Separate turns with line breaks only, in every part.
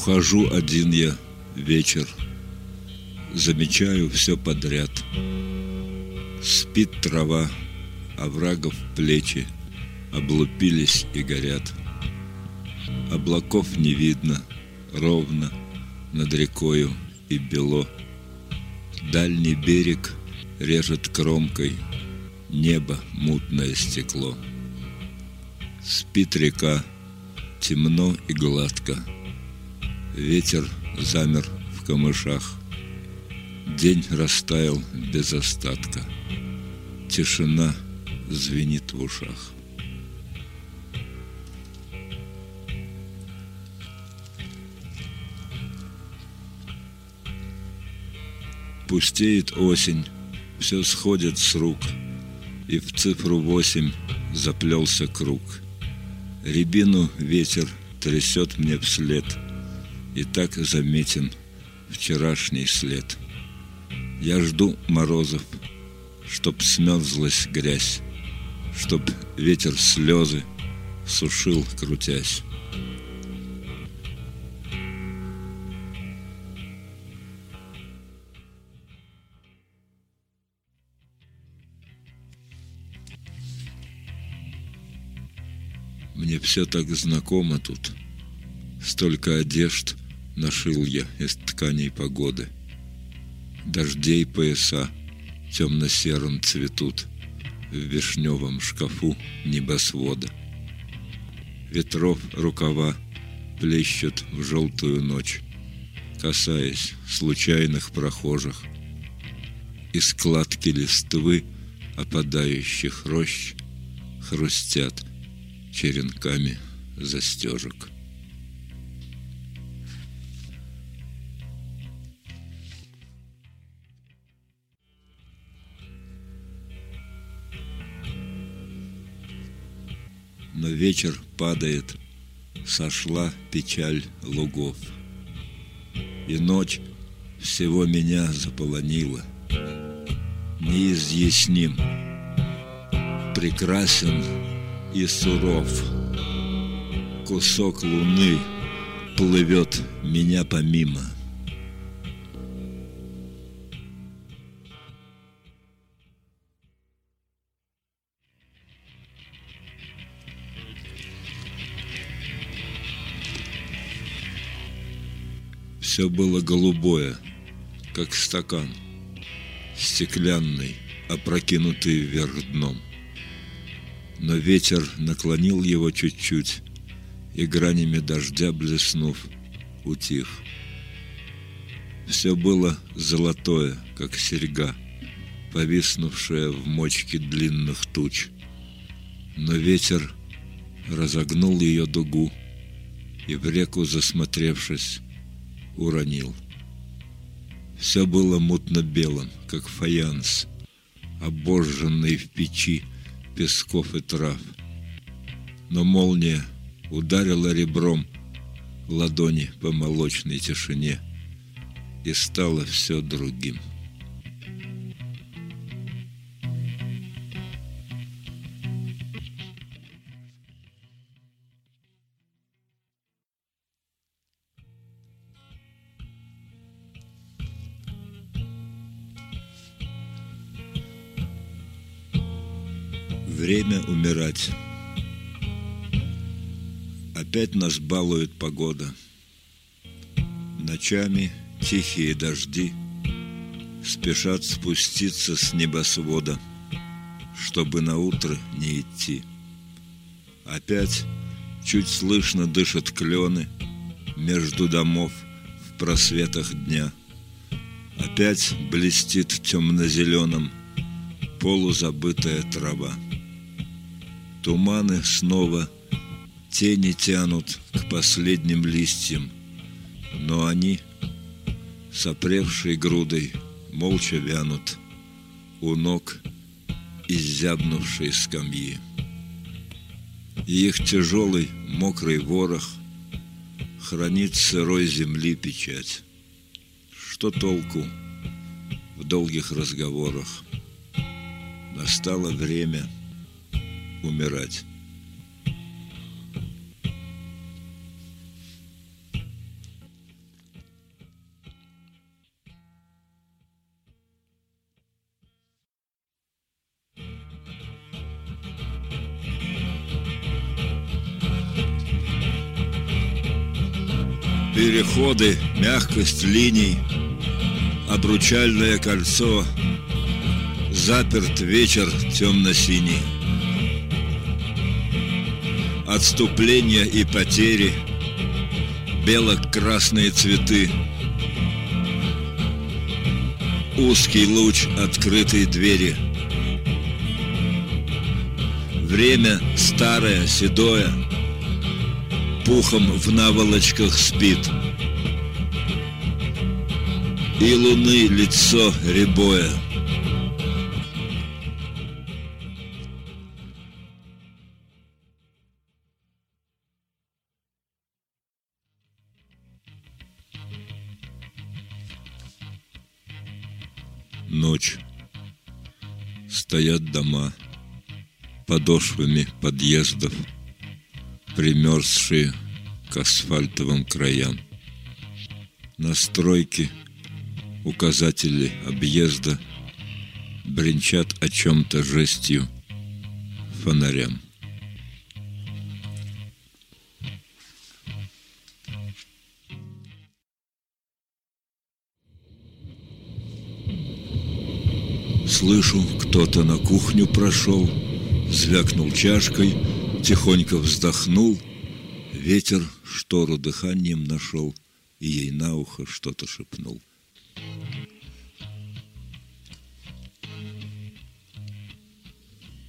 Ухожу один я вечер, Замечаю все подряд. Спит трава, оврагов плечи Облупились и горят. Облаков не видно, ровно Над рекою и бело. Дальний берег режет кромкой Небо мутное стекло. Спит река, темно и гладко. Ветер замер в камышах. День растаял без остатка. Тишина звенит в ушах. Пустеет осень, все сходит с рук, И в цифру восемь заплелся круг. Рябину ветер трясет мне вслед, И так заметен вчерашний след. Я жду морозов, чтоб смерзлась грязь, Чтоб ветер слезы сушил, крутясь. Мне все так знакомо тут. Столько одежд нашил я из тканей погоды. Дождей пояса темно-серым цветут В вишневом шкафу небосвода. Ветров рукава плещут в желтую ночь, Касаясь случайных прохожих. И складки листвы опадающих рощ Хрустят черенками застежек. Но вечер падает, сошла печаль лугов. И ночь всего меня заполонила. Неизъясним, прекрасен и суров. Кусок луны плывет меня помимо. Все было голубое, как стакан, стеклянный, опрокинутый вверх дном но ветер наклонил его чуть-чуть, и гранями дождя блеснув, утих. Все было золотое, как серьга, повиснувшая в мочке длинных туч. Но ветер разогнул ее дугу и в реку, засмотревшись, уронил. Все было мутно-белым, как фаянс, обожженный в печи, песков и трав. Но молния ударила ребром ладони по молочной тишине, и стало все другим. Время умирать. Опять нас балует погода. Ночами тихие дожди Спешат спуститься с небосвода, Чтобы на утро не идти. Опять чуть слышно дышат клены Между домов в просветах дня. Опять блестит темно-зеленым Полузабытая трава. Туманы снова тени тянут к последним листьям, но они, сопревшей грудой, молча вянут у ног изябнувшей скамьи. И их тяжелый мокрый ворох хранит сырой земли печать. Что толку в долгих разговорах? Настало время — умирать. Переходы, мягкость линий, обручальное кольцо, заперт вечер темно-синий. Отступление и потери, бело-красные цветы, узкий луч открытой двери. Время старое, седое, пухом в наволочках спит. И луны лицо рябое. Ночь. Стоят дома подошвами подъездов примерзшие к асфальтовым краям. На стройке указатели объезда бренчат о чем-то жестью фонарям. Слышу, кто-то на кухню прошел, звякнул чашкой — Тихонько вздохнул, ветер штору дыханием нашел и ей на ухо что-то шепнул.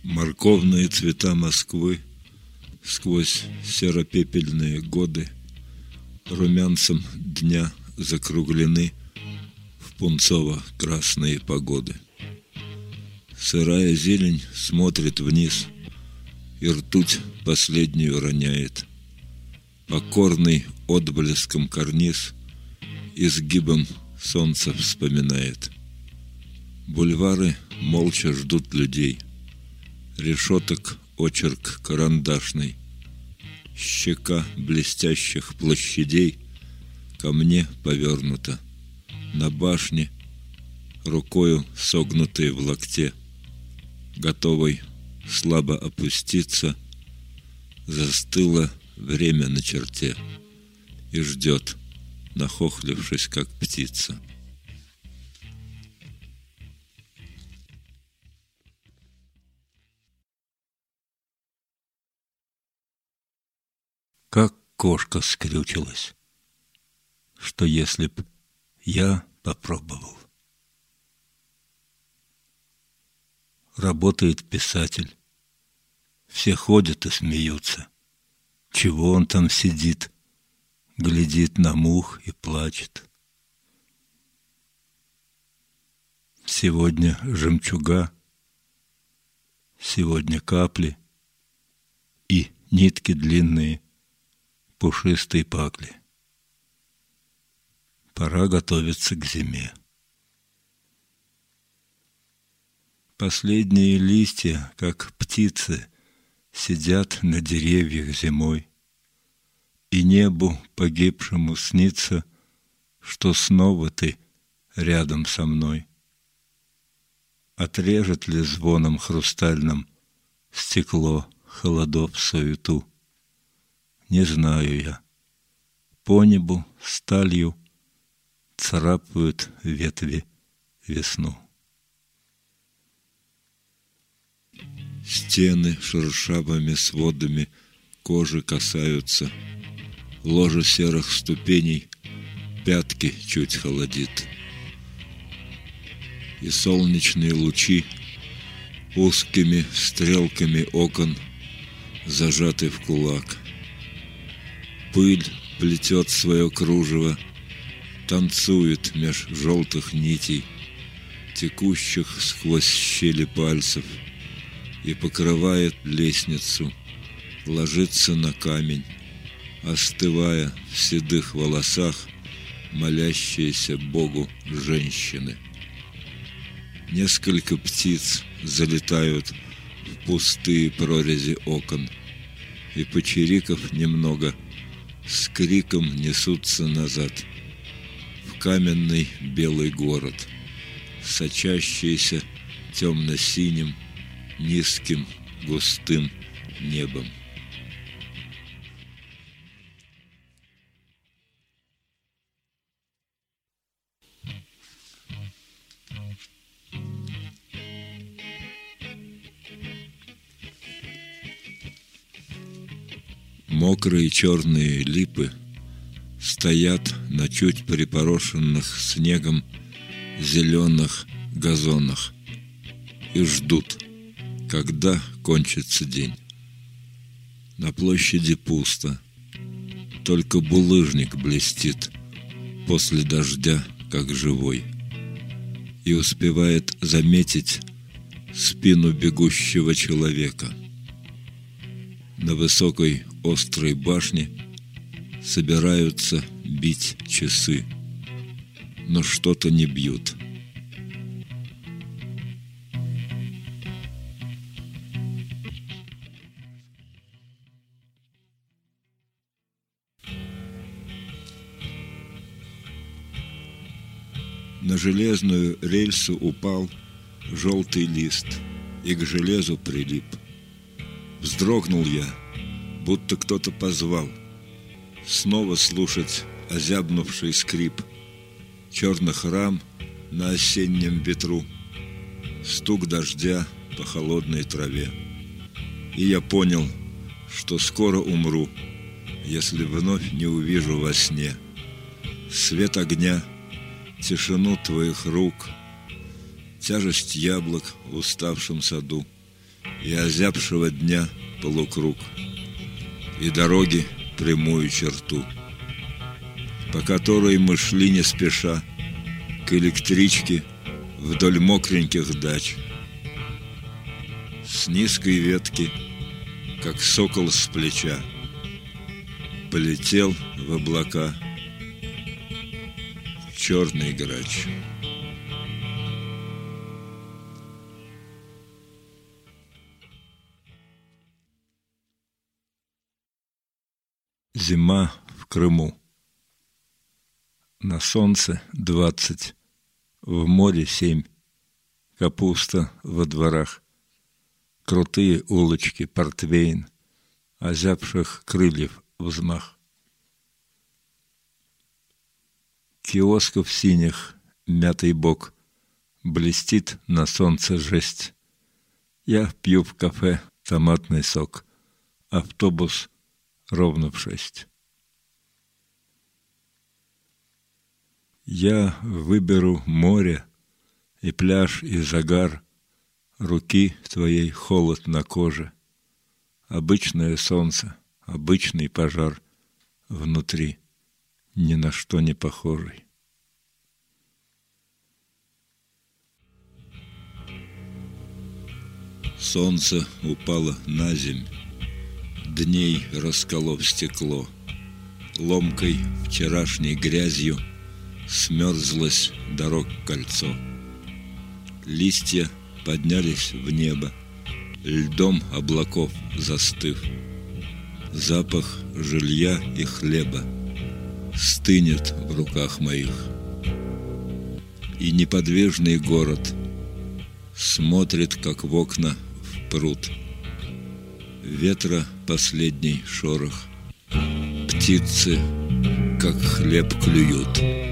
Морковные цвета Москвы сквозь серо-пепельные годы румянцем дня закруглены в пунцово-красные погоды. Сырая зелень смотрит вниз – и ртуть последнюю роняет. Покорный отблеском карниз изгибом солнца вспоминает. Бульвары молча ждут людей. Решеток очерк карандашный. Щека блестящих площадей ко мне повернута. На башне, рукою согнутой в локте, готовой слабо опуститься, застыло время на черте и ждет, нахохлившись, как птица. Как кошка скрючилась, что если б я попробовал. Работает писатель. Все ходят и смеются. Чего он там сидит, глядит на мух и плачет. Сегодня жемчуга, сегодня капли и нитки длинные, пушистые пакли. Пора готовиться к зиме. Последние листья, как птицы, сидят на деревьях зимой. И небу погибшему снится, что снова ты рядом со мной. Отрежет ли звоном хрустальным стекло холодов суету? Не знаю я. По небу сталью царапают ветви весну. Стены шершавыми сводами кожи касаются. Ложе серых ступеней пятки чуть холодит. И солнечные лучи узкими стрелками окон зажаты в кулак. Пыль плетет свое кружево, танцует меж желтых нитей, текущих сквозь щели пальцев — и покрывает лестницу, ложится на камень, остывая в седых волосах молящиеся Богу женщины. Несколько птиц залетают в пустые прорези окон, и, почириков немного, с криком несутся назад в каменный белый город, сочащийся темно-синим низким густым небом. Мокрые черные липы стоят на чуть припорошенных снегом зеленых газонах и ждут – когда кончится день. На площади пусто, только булыжник блестит после дождя, как живой, и успевает заметить спину бегущего человека. На высокой острой башне собираются бить часы, но что-то не бьют. На железную рельсу упал желтый лист и к железу прилип. Вздрогнул я, будто кто-то позвал. Снова слушать озябнувший скрип черных рам на осеннем ветру, стук дождя по холодной траве. И я понял, что скоро умру, если вновь не увижу во сне свет огня, тишину твоих рук, тяжесть яблок в уставшем саду и озябшего дня полукруг, и дороги прямую черту, по которой мы шли не спеша к электричке вдоль мокреньких дач. С низкой ветки, как сокол с плеча, полетел в облака черный грач. Зима в Крыму. На солнце двадцать, в море семь, капуста во дворах, крутые улочки, портвейн, озябших крыльев взмах. Киосков синих, мятый бок, блестит на солнце жесть. Я пью в кафе томатный сок, автобус ровно в шесть. Я выберу море и пляж, и загар, руки твоей холод на коже, обычное солнце, обычный пожар внутри, ни на что не похожий. Солнце упало на земь, дней расколов стекло. Ломкой вчерашней грязью смерзлось дорог кольцо. Листья поднялись в небо, льдом облаков застыв. Запах жилья и хлеба стынет в руках моих. И неподвижный город смотрит, как в окна в пруд – ветра последний шорох. Птицы, как хлеб, клюют.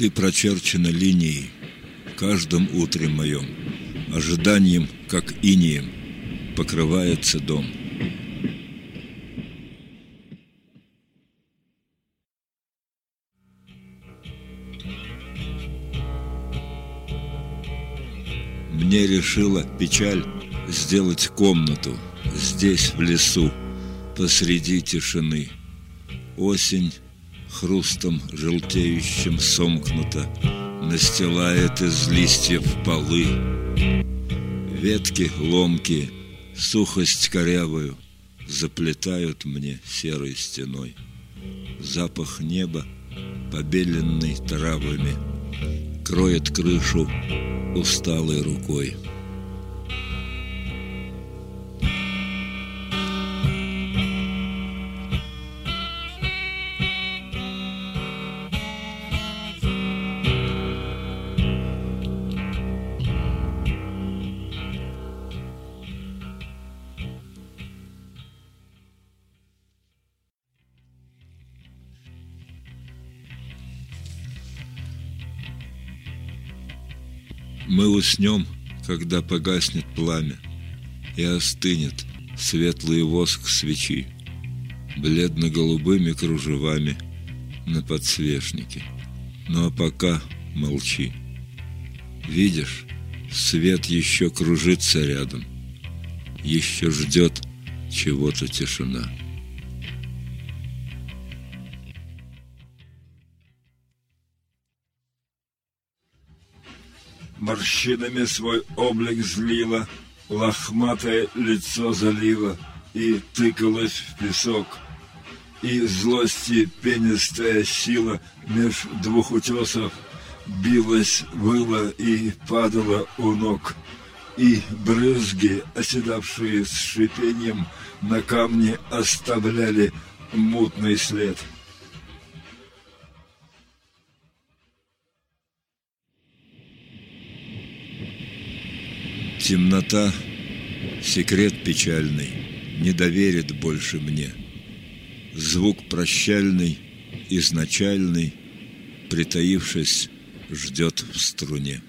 Ты прочерчена линией в каждом утре моем, Ожиданием, как инием, покрывается дом. Мне решила печаль сделать комнату здесь, в лесу, посреди тишины. Осень хрустом желтеющим сомкнуто, Настилает из листьев полы. Ветки ломкие, сухость корявую Заплетают мне серой стеной. Запах неба, побеленный травами, Кроет крышу усталой рукой. Мы уснем, когда погаснет пламя, И остынет светлый воск свечи, Бледно-голубыми кружевами На подсвечнике. Ну а пока молчи. Видишь, свет еще кружится рядом, Еще ждет чего-то тишина. Морщинами свой облик злила, Лохматое лицо залила И тыкалась в песок. И злости пенистая сила Меж двух утесов Билась, выла и падала у ног. И брызги, оседавшие с шипением, На камне оставляли мутный след — Темнота — секрет печальный, Не доверит больше мне. Звук прощальный, изначальный, Притаившись, ждет в струне.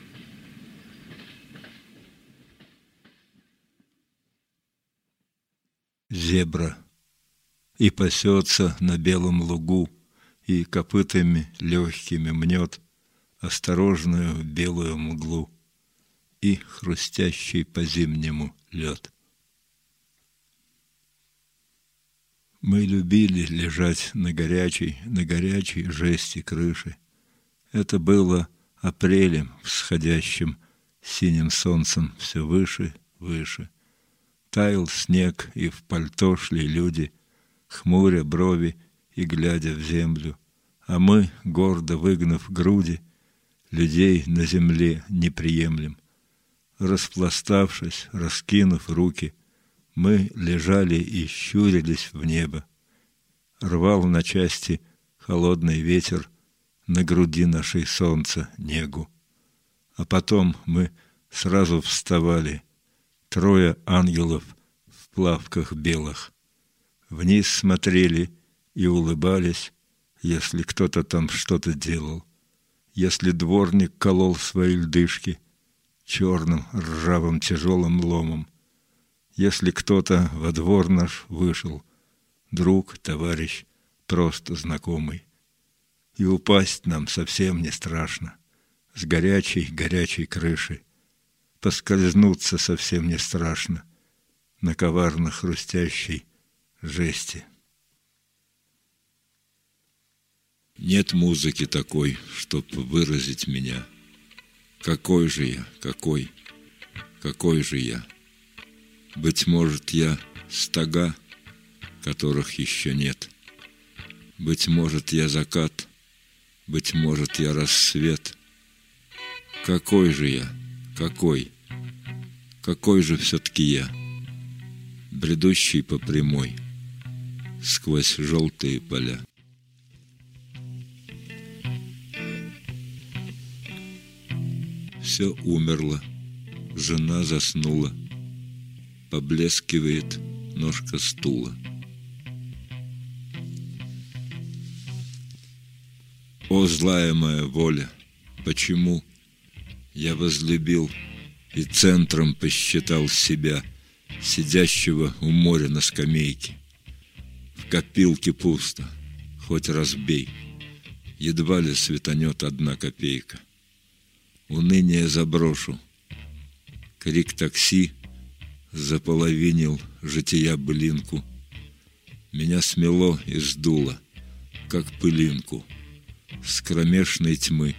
Зебра и пасется на белом лугу, И копытами легкими мнет Осторожную белую мглу и хрустящий по-зимнему лед. Мы любили лежать на горячей, на горячей жести крыши. Это было апрелем, всходящим синим солнцем все выше, выше. Таял снег, и в пальто шли люди, хмуря брови и глядя в землю. А мы, гордо выгнав груди, людей на земле не приемлем. Распластавшись, раскинув руки, мы лежали и щурились в небо. Рвал на части холодный ветер на груди нашей солнца негу. А потом мы сразу вставали, трое ангелов в плавках белых. Вниз смотрели и улыбались, если кто-то там что-то делал. Если дворник колол свои льдышки — черным, ржавым, тяжелым ломом. Если кто-то во двор наш вышел, друг, товарищ, просто знакомый, и упасть нам совсем не страшно, с горячей, горячей крыши, поскользнуться совсем не страшно на коварно хрустящей жести. Нет музыки такой, чтоб выразить меня — какой же я, какой, какой же я? Быть может, я стога, которых еще нет. Быть может, я закат, быть может, я рассвет. Какой же я, какой, какой же все-таки я, бредущий по прямой, сквозь желтые поля. Все умерло, жена заснула, Поблескивает ножка стула. О, злая моя воля, почему Я возлюбил и центром посчитал себя, Сидящего у моря на скамейке. В копилке пусто, хоть разбей, Едва ли светанет одна копейка — уныние заброшу. Крик такси заполовинил жития былинку. Меня смело и сдуло, как пылинку, с кромешной тьмы,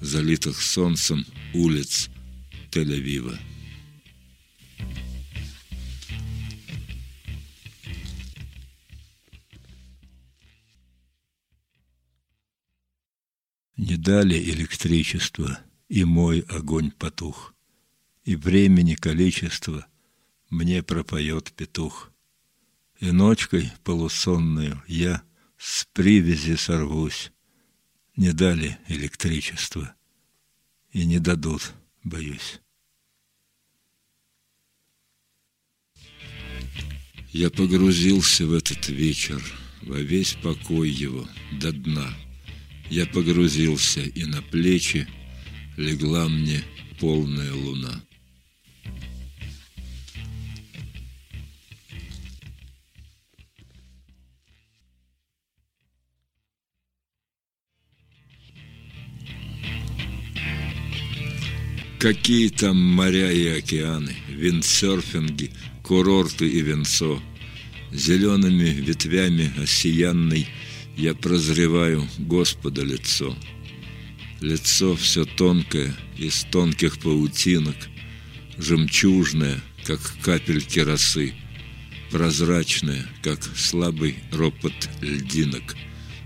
залитых солнцем улиц Тель-Авива. Не дали электричество — и мой огонь потух, и времени количество мне пропоет петух. И ночкой полусонную я с привязи сорвусь. Не дали электричество и не дадут, боюсь. Я погрузился в этот вечер, во весь покой его, до дна. Я погрузился и на плечи, легла мне полная луна. Какие там моря и океаны, виндсерфинги, курорты и венцо. Зелеными ветвями осиянной я прозреваю Господа лицо. Лицо все тонкое, из тонких паутинок, Жемчужное, как капельки росы, Прозрачное, как слабый ропот льдинок,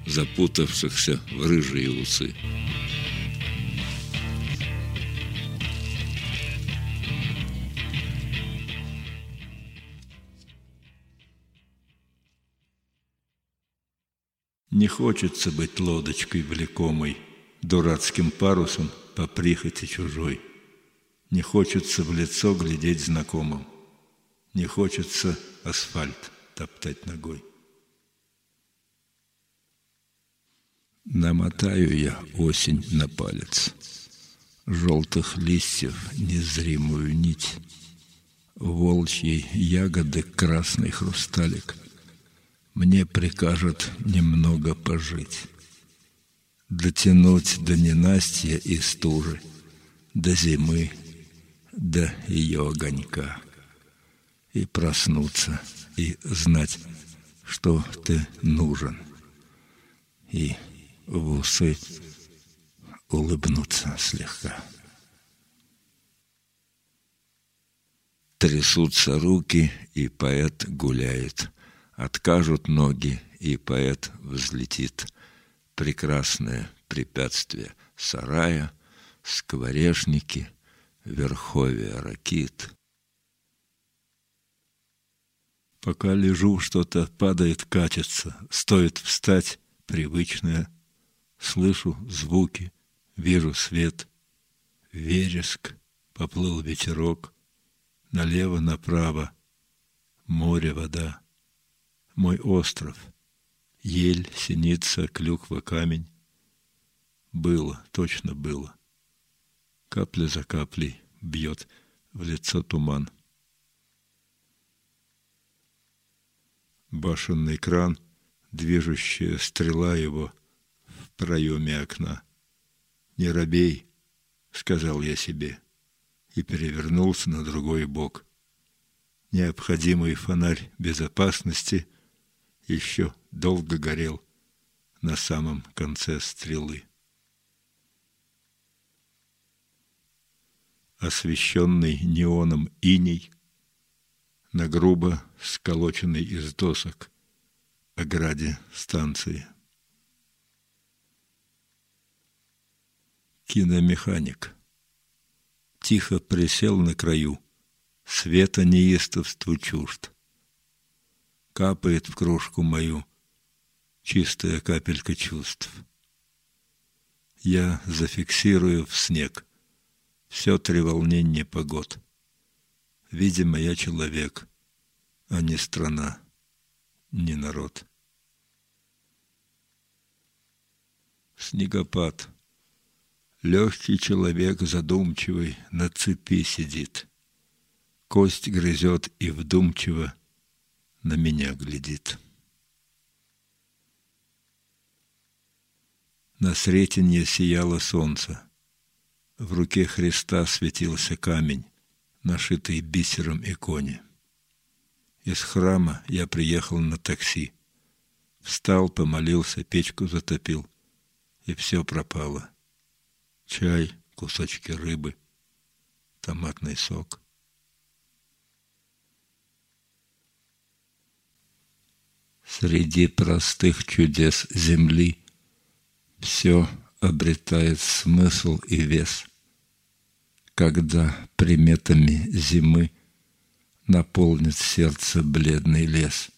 Запутавшихся в рыжие усы.
Не хочется быть лодочкой влекомой, Дурацким парусом по прихоти чужой. Не хочется в лицо глядеть знакомым, Не хочется асфальт топтать ногой.
Намотаю я осень на палец, Желтых листьев незримую нить, Волчьей ягоды красный хрусталик — мне прикажут немного пожить. Дотянуть до ненастья и стужи, до зимы, до ее огонька. И проснуться, и знать, что ты нужен. И в усы улыбнуться слегка. Трясутся руки, и поэт гуляет – Откажут ноги, и поэт взлетит. Прекрасное препятствие сарая, скворечники, верховья ракит.
Пока лежу, что-то падает, катится. Стоит встать, привычное. Слышу звуки, вижу свет. Вереск, поплыл ветерок. Налево, направо, море, вода мой остров. Ель, синица, клюква, камень. Было, точно было. Капля за каплей бьет в лицо туман. Башенный кран, движущая стрела его в проеме окна. «Не робей», — сказал я себе, и перевернулся на другой бок. Необходимый фонарь безопасности — еще долго горел на самом конце стрелы. Освещенный неоном иней на грубо сколоченной из досок ограде станции. Киномеханик тихо присел на краю, света неистовству чужд капает в кружку мою чистая капелька чувств. Я зафиксирую в снег все треволнение погод. Видимо, я человек, а не страна, не народ. Снегопад. Легкий человек задумчивый на цепи сидит. Кость грызет и вдумчиво на меня глядит. На Сретенье сияло солнце. В руке Христа светился камень, нашитый бисером иконе. Из храма я приехал на такси. Встал, помолился, печку затопил, и все пропало. Чай, кусочки рыбы, томатный сок — Среди простых чудес земли. Все обретает смысл и вес, когда приметами зимы наполнит сердце бледный лес,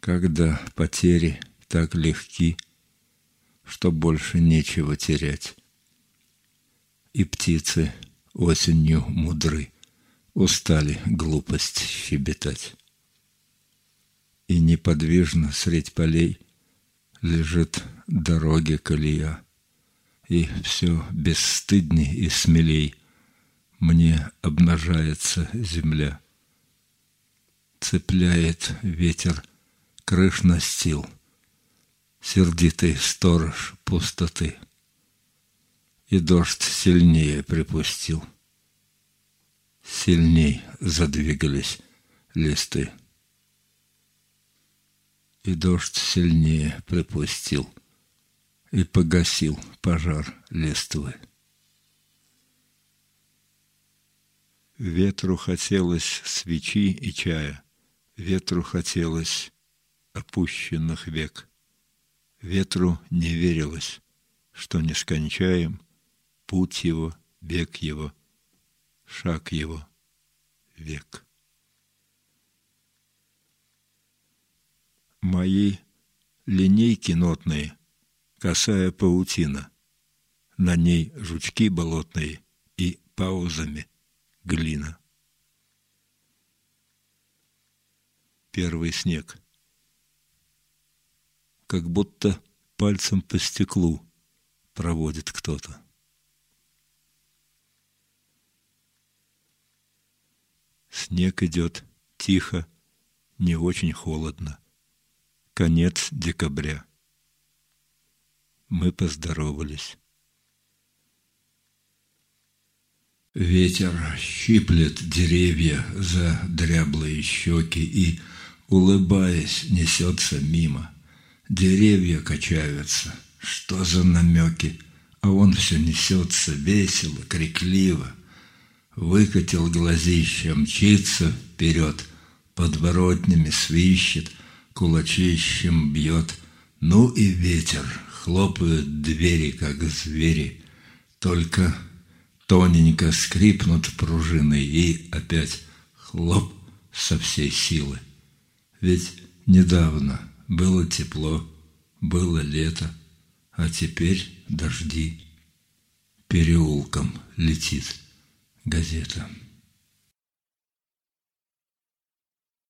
когда потери так легки, что больше нечего терять. И птицы осенью мудры, устали глупость щебетать и неподвижно средь полей лежит дороги колея, и все бесстыдней и смелей мне обнажается земля. Цепляет ветер крыш настил, Сердитый сторож пустоты. И дождь сильнее припустил. Сильней задвигались листы. И дождь сильнее припустил И погасил пожар листвы. Ветру хотелось свечи и чая, Ветру хотелось опущенных век. Ветру не верилось, что не скончаем Путь его, бег его, шаг его, век. Мои линейки нотные, косая паутина, На ней жучки болотные и паузами глина. Первый снег. Как будто пальцем по стеклу проводит кто-то. Снег идет тихо, не очень холодно. Конец декабря. Мы поздоровались. Ветер щиплет деревья за дряблые щеки и, улыбаясь, несется мимо. Деревья качаются. Что за намеки? А он все несется весело, крикливо. Выкатил глазище, мчится вперед, подворотнями свищет, кулачищем бьет. Ну и ветер, хлопают двери, как звери. Только тоненько скрипнут пружины и опять хлоп со всей силы. Ведь недавно было тепло, было лето, а теперь дожди. Переулком летит газета.